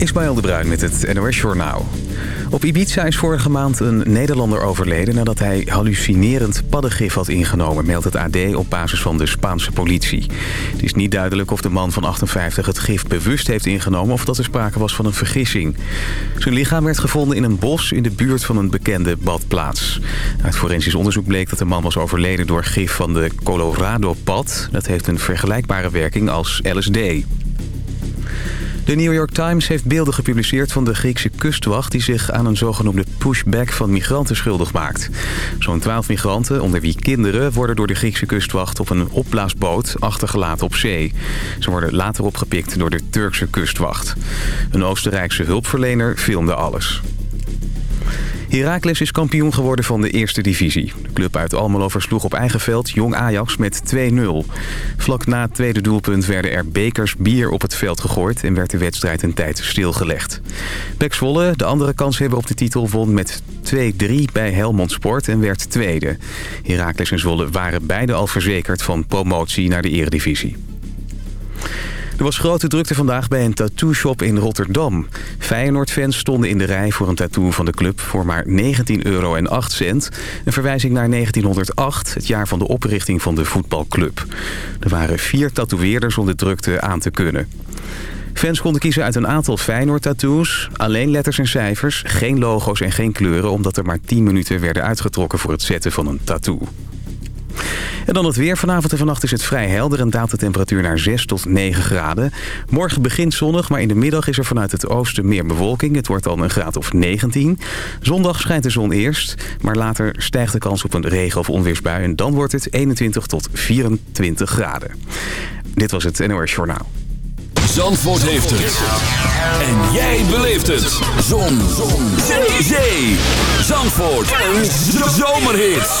Ismaël de Bruin met het NOS Journaal. Op Ibiza is vorige maand een Nederlander overleden... nadat hij hallucinerend paddengif had ingenomen... meldt het AD op basis van de Spaanse politie. Het is niet duidelijk of de man van 58 het gif bewust heeft ingenomen... of dat er sprake was van een vergissing. Zijn lichaam werd gevonden in een bos in de buurt van een bekende badplaats. Uit forensisch onderzoek bleek dat de man was overleden door gif van de Colorado-pad. Dat heeft een vergelijkbare werking als LSD. De New York Times heeft beelden gepubliceerd van de Griekse kustwacht... die zich aan een zogenoemde pushback van migranten schuldig maakt. Zo'n 12 migranten, onder wie kinderen... worden door de Griekse kustwacht op een opblaasboot achtergelaten op zee. Ze worden later opgepikt door de Turkse kustwacht. Een Oostenrijkse hulpverlener filmde alles. Heracles is kampioen geworden van de eerste divisie. De club uit Almelo versloeg op eigen veld Jong Ajax met 2-0. Vlak na het tweede doelpunt werden er bekers bier op het veld gegooid... en werd de wedstrijd een tijd stilgelegd. Pek Zwolle, de andere kans hebben op de titel, won met 2-3 bij Helmond Sport en werd tweede. Heracles en Zwolle waren beide al verzekerd van promotie naar de eredivisie. Er was grote drukte vandaag bij een tattoo-shop in Rotterdam. Feyenoord-fans stonden in de rij voor een tattoo van de club voor maar 19,08 euro. Een verwijzing naar 1908, het jaar van de oprichting van de voetbalclub. Er waren vier tatoeëerders om de drukte aan te kunnen. Fans konden kiezen uit een aantal Feyenoord-tattoos. Alleen letters en cijfers, geen logo's en geen kleuren... omdat er maar 10 minuten werden uitgetrokken voor het zetten van een tattoo. En dan het weer. Vanavond en vannacht is het vrij helder en daalt de temperatuur naar 6 tot 9 graden. Morgen begint zonnig, maar in de middag is er vanuit het oosten meer bewolking. Het wordt dan een graad of 19. Zondag schijnt de zon eerst, maar later stijgt de kans op een regen- of onweersbui. En dan wordt het 21 tot 24 graden. Dit was het NOS Journaal. Zandvoort heeft het. En jij beleeft het. Zon. Zon. Zee. Zee. Zandvoort. Een zomerhit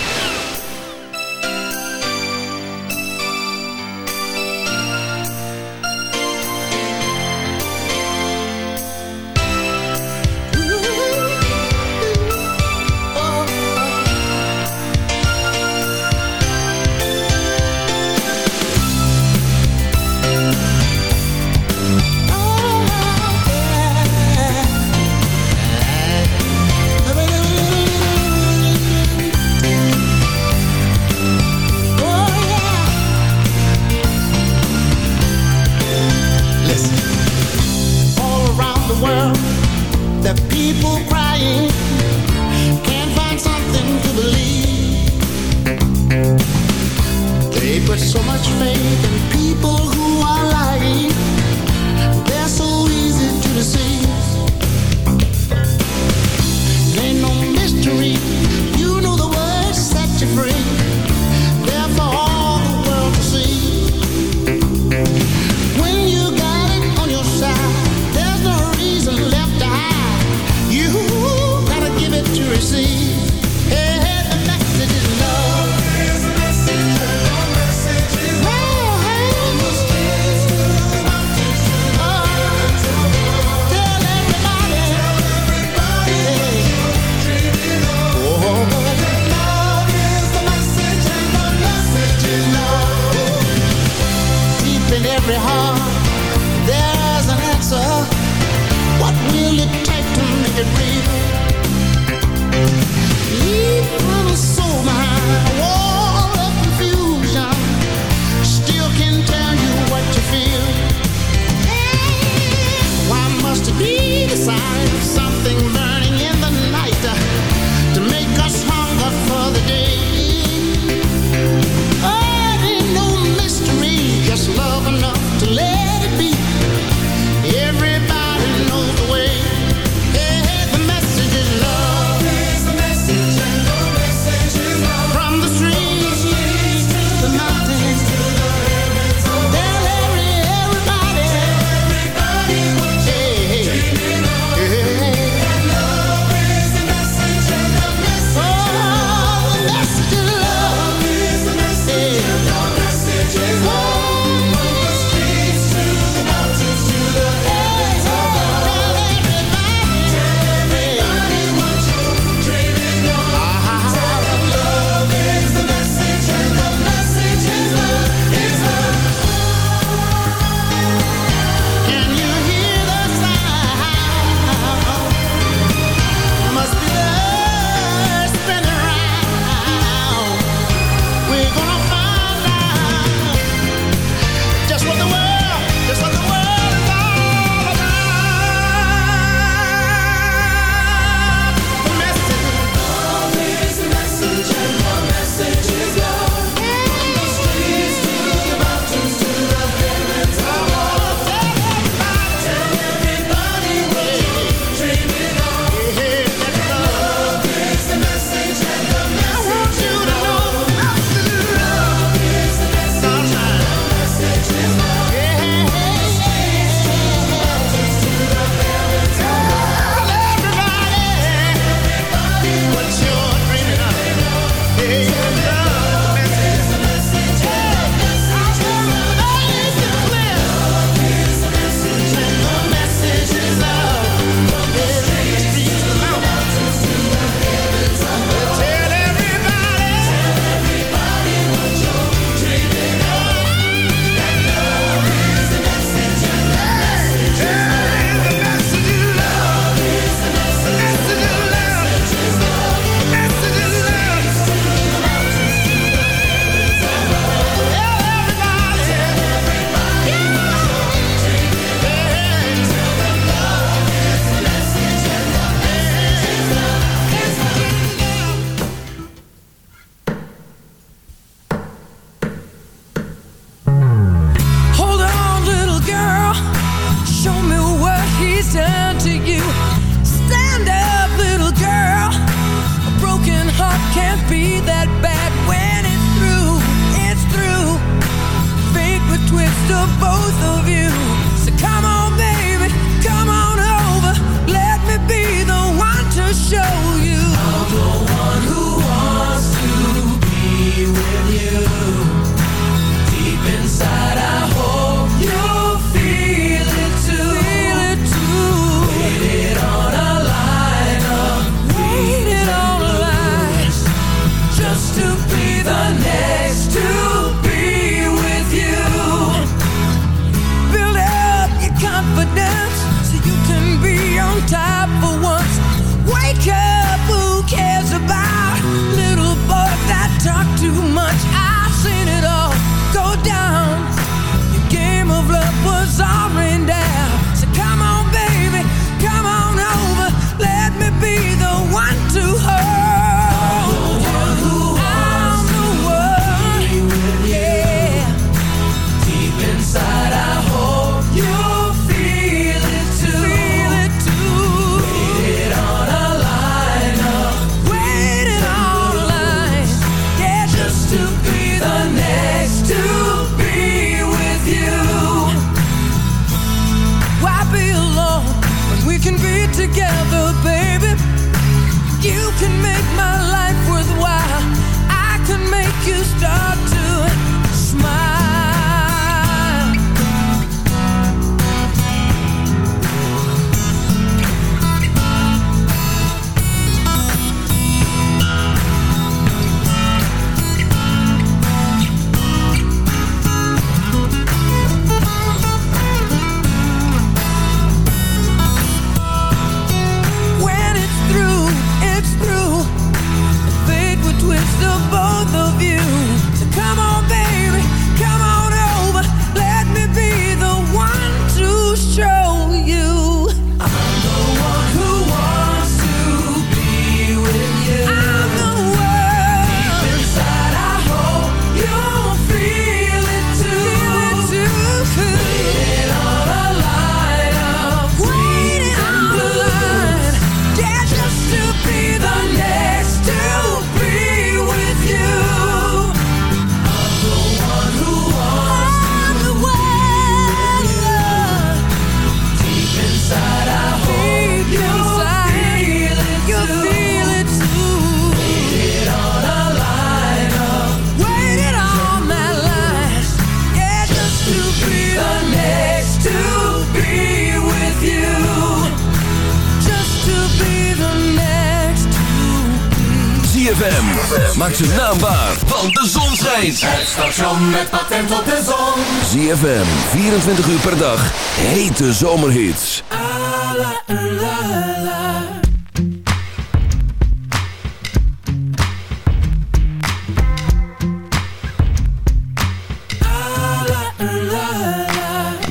Het station met patent op de zon. ZFM, 24 uur per dag. Hete zomerhits.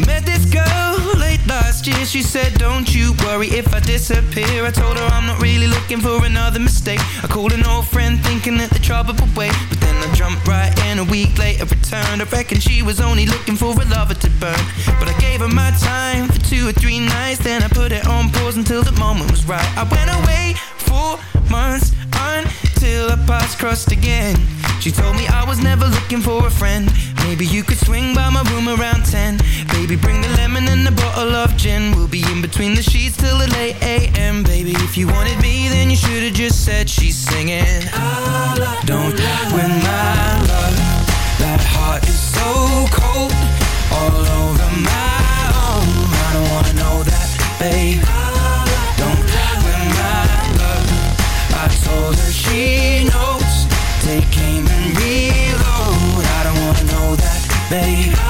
Met this girl late last year. She said, don't you worry if I disappear. I told her I'm not really looking for another mistake. I called an old friend thinking that the trouble would wait. Jumped right in a week later returned. I reckon she was only looking for a lover to burn. But I gave her my time for two or three nights. Then I put it on pause until the moment was right. I went away for months until our paths crossed again. She told me I was never looking for a friend. Maybe you could swing by my room around 10. Baby, bring the lemon and a bottle of gin. We'll be in between the sheets till the late AM. Baby, if you wanted me, then you should have just said she's singing. Don't win my love. That heart is so cold. All over my arm. I don't wanna know that, babe. Don't win my love. I told her she. Take aim and reload. I don't wanna know that, babe.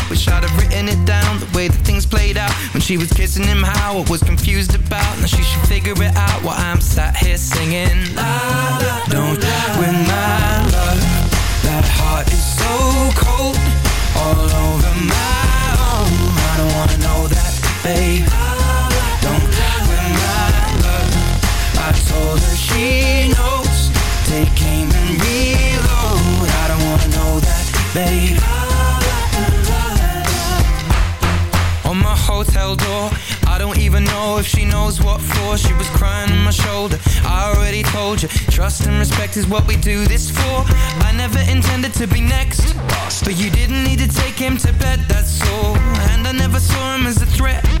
Wish I'd have written it down, the way that things played out. When she was kissing him, how I was confused about. Now she should figure it out while I'm sat here singing. La la, don't win my love. That heart is so cold All over my arm I don't wanna know that, babe. Don't win my love. I told her she knows. Take aim and reload. I don't wanna know that, babe hotel door I don't even know if she knows what for She was crying on my shoulder I already told you. Trust and respect is what we do this for. I never intended to be next, but you didn't need to take him to bed, that's all. And I never saw him as a threat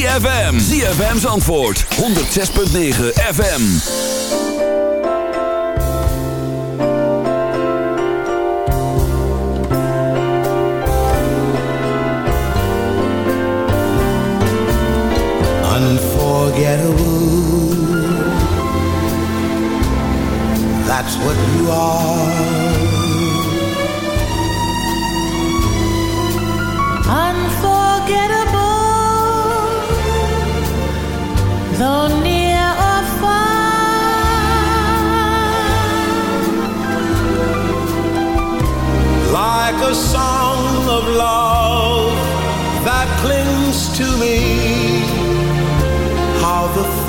ZFM. ZFM's antwoord 106.9 FM. Unforgettable. That's what you are.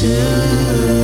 soon.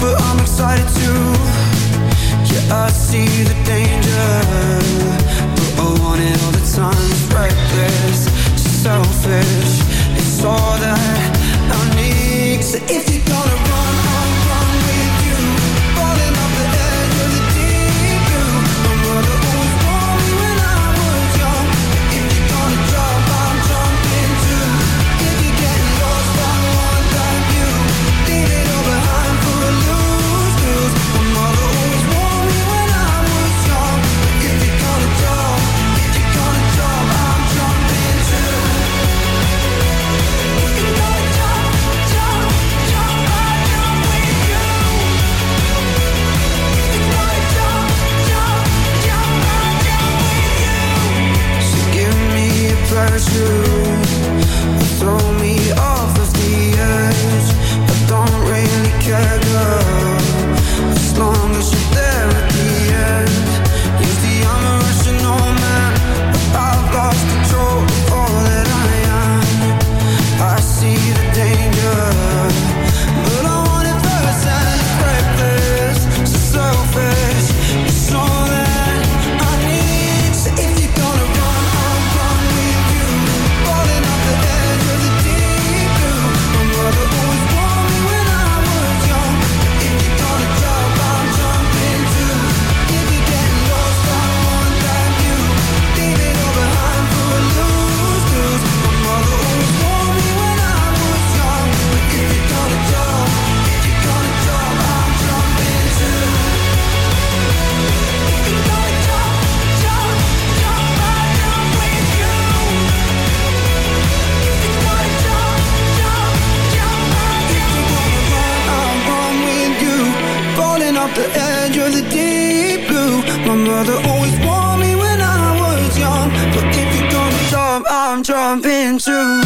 but I'm excited too. Yeah, I see the danger But I want it all the time. It's reckless, selfish. brother always warned me when I was young. But if you're gonna jump, I'm jumping too.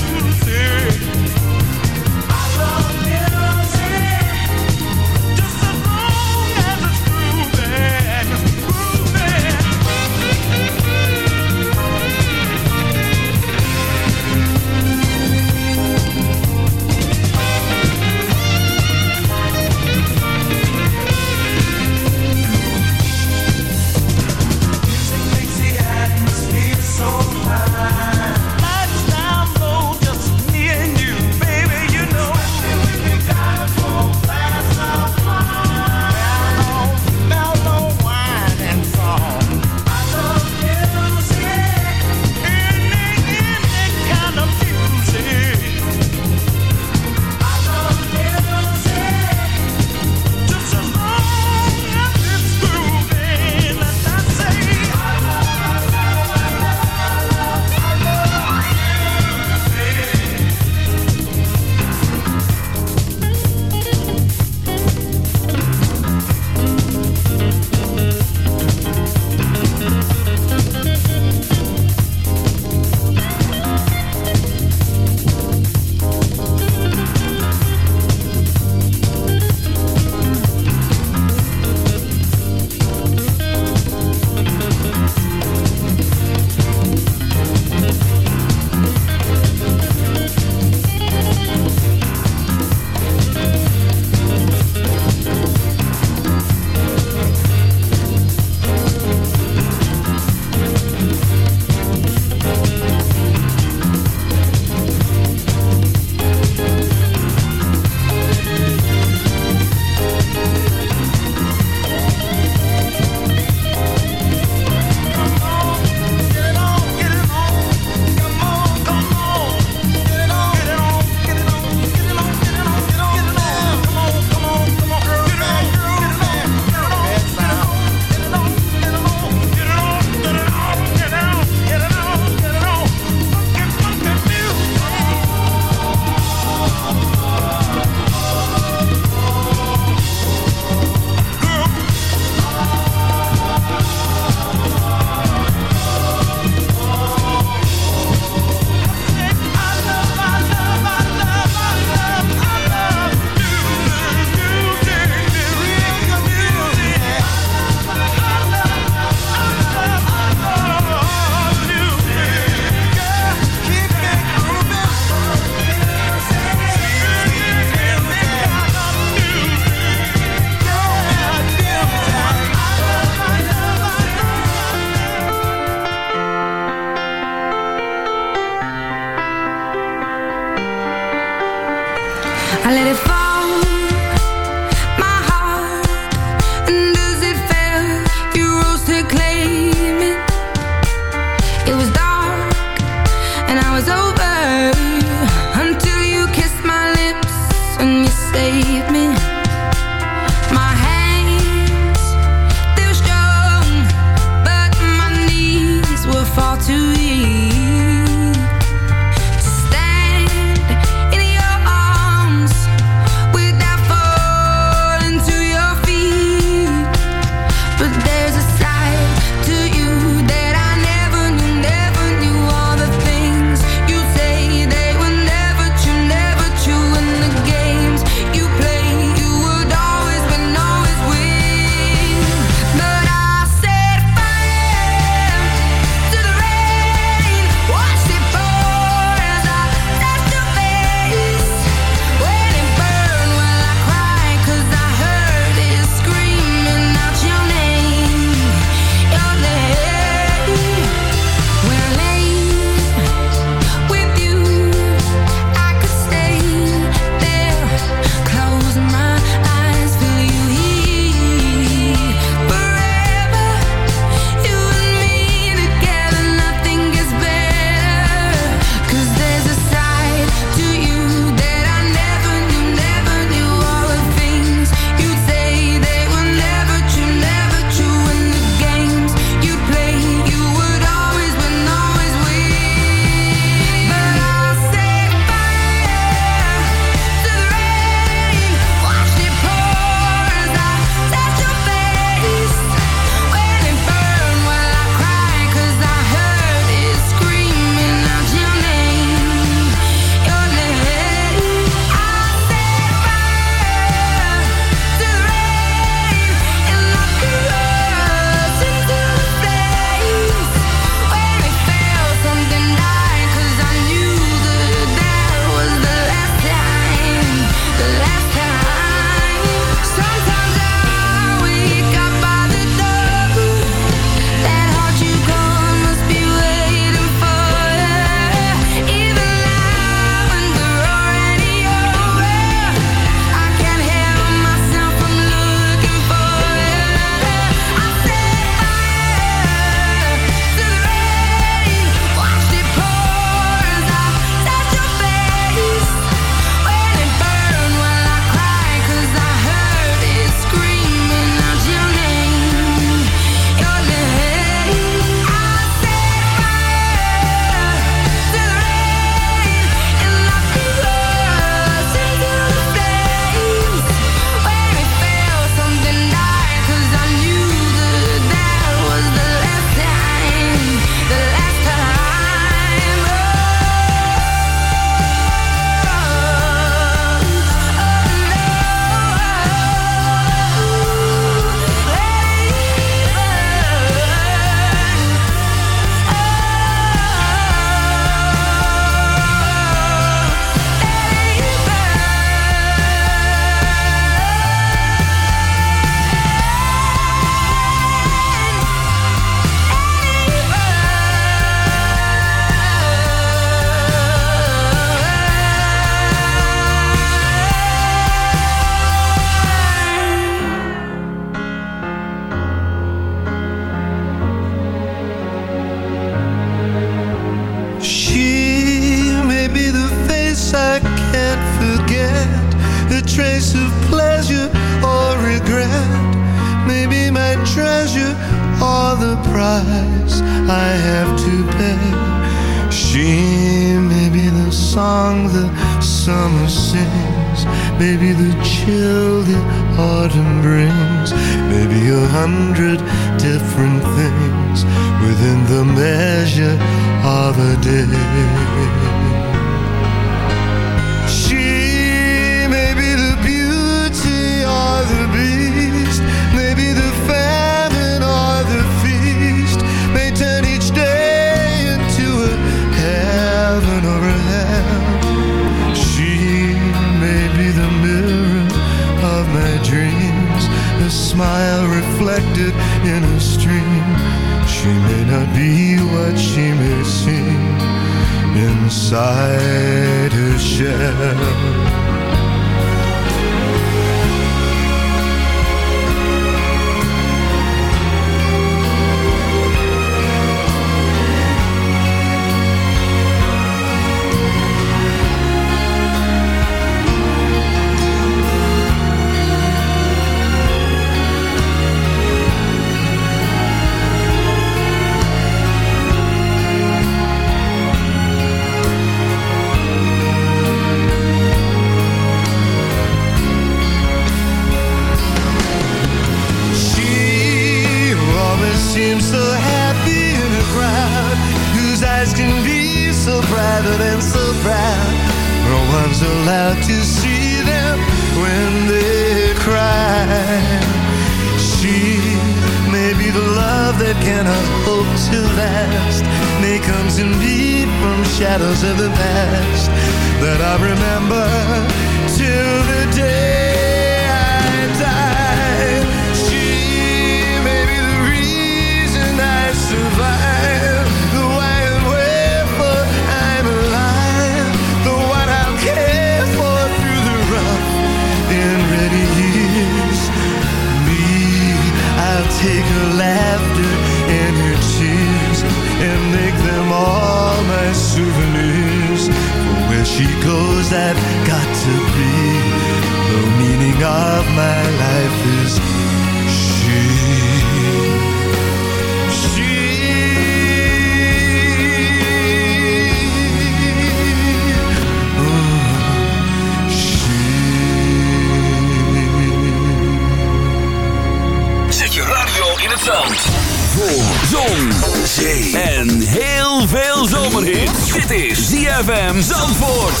Dit is ZFM Zandvoort.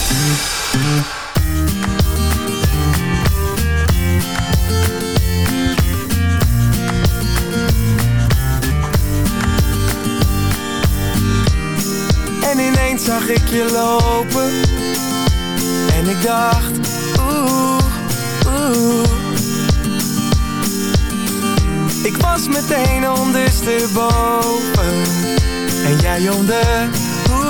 En ineens zag ik je lopen. En ik dacht, oeh, oeh. Ik was meteen ondersteboven. En jij onder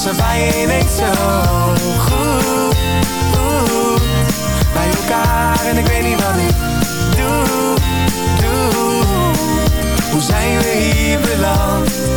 ze bij je zo goed goed Bij elkaar en ik weet niet wat ik doe, doe Hoe zijn we hier beland?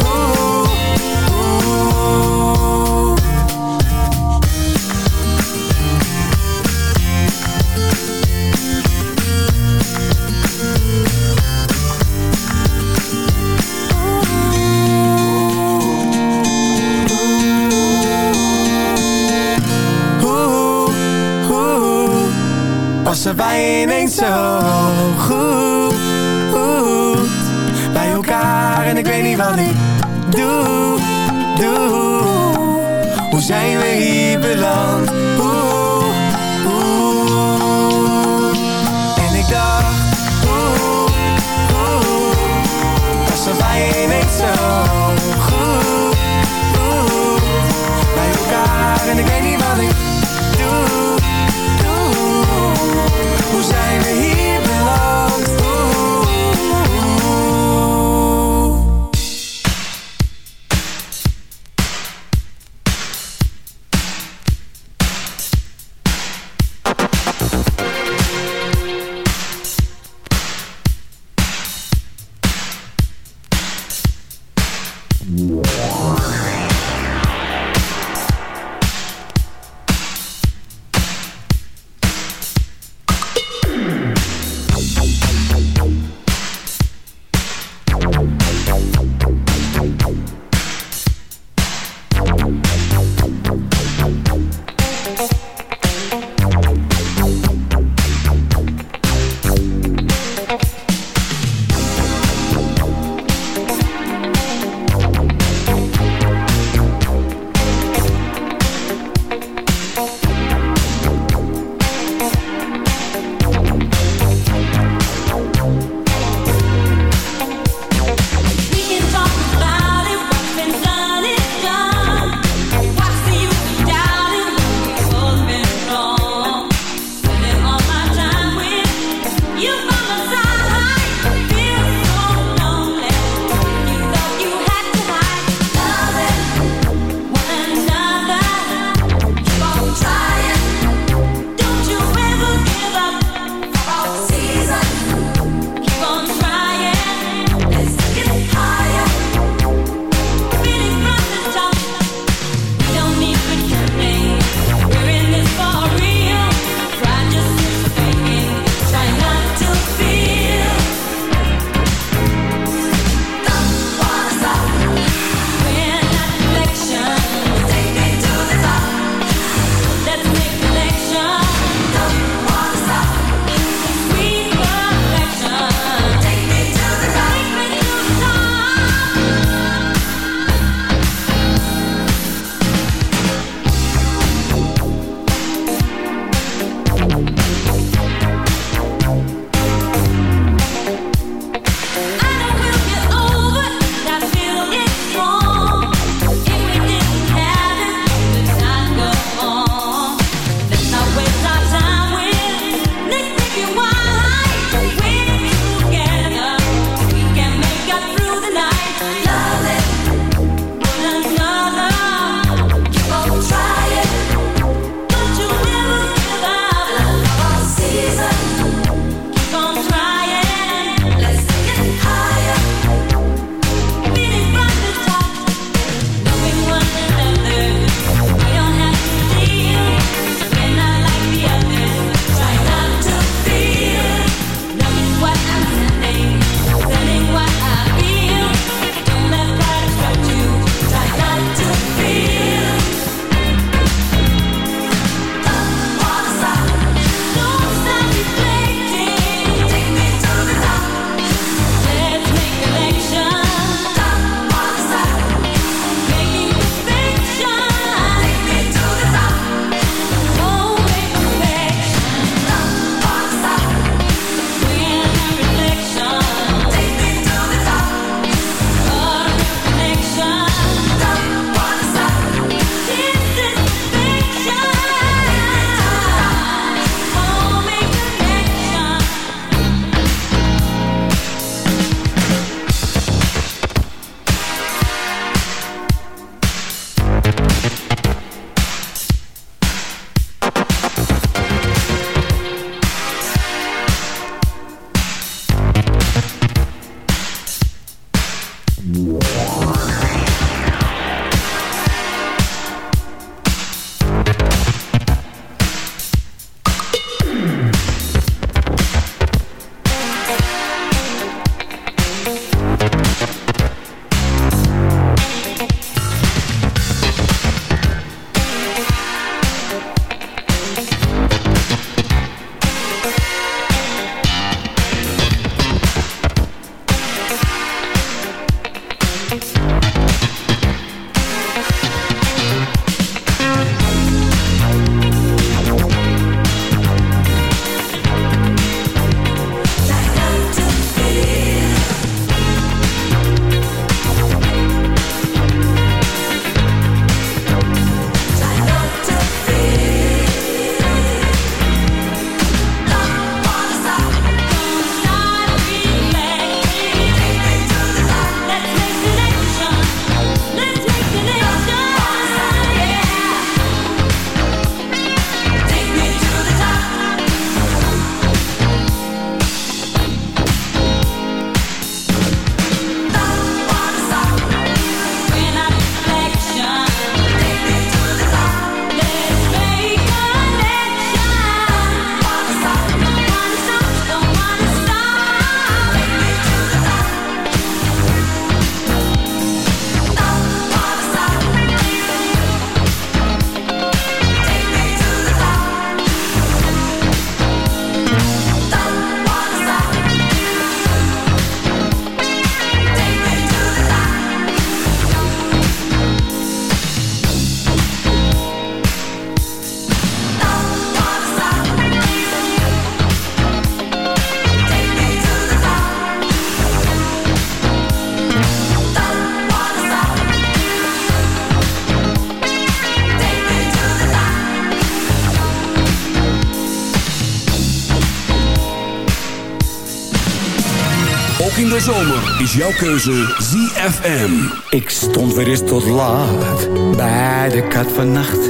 Zomer is jouw keuze ZFM. Ik stond weer eens tot laat bij de kat vannacht.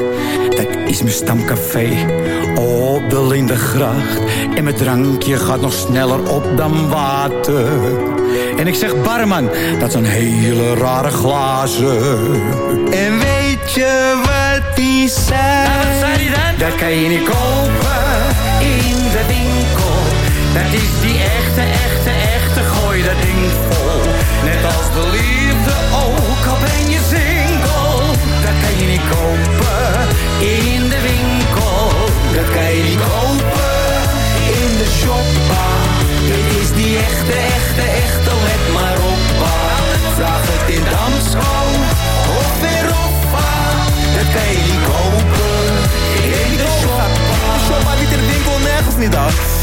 Dat is mijn stamcafé op de Lindengracht. En mijn drankje gaat nog sneller op dan water. En ik zeg barman, dat zijn hele rare glazen. En weet je wat die zei? Nou, wat zei die dan? Dat kan je niet kopen in de winkel. Dat is die echte, echte, echte, gooi dat ding vol. Net als de liefde ook, al ben je single. Dat kan je niet kopen in de winkel. Dat kan je niet kopen in de shoppa. Dit is die echte, echte, echte, let maar op. pa. Vraag het in Damsko of weer Oppa. Dat kan je niet kopen in de shoppa. Shoppa niet in de winkel, nergens niet af.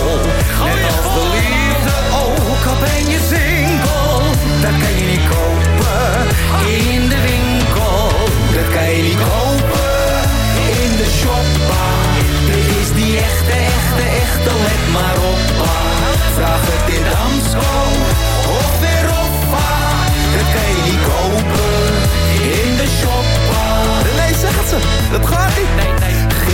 echte, let maar op. pa. Vraag het in Damsko of weer Oppa. Dat kan je niet kopen in de shoppa. Nee, zeg het ze, dat gaat niet. Nee, nee.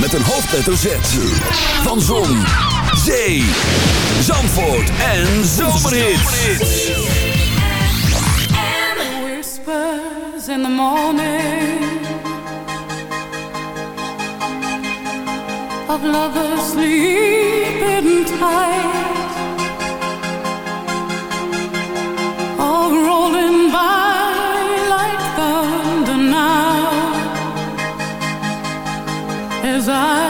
met een hoofdletter Z. Van Zon, Zee, Zandvoort en Zomerhits. Whispers in the morning Of lovers sleeping tight heart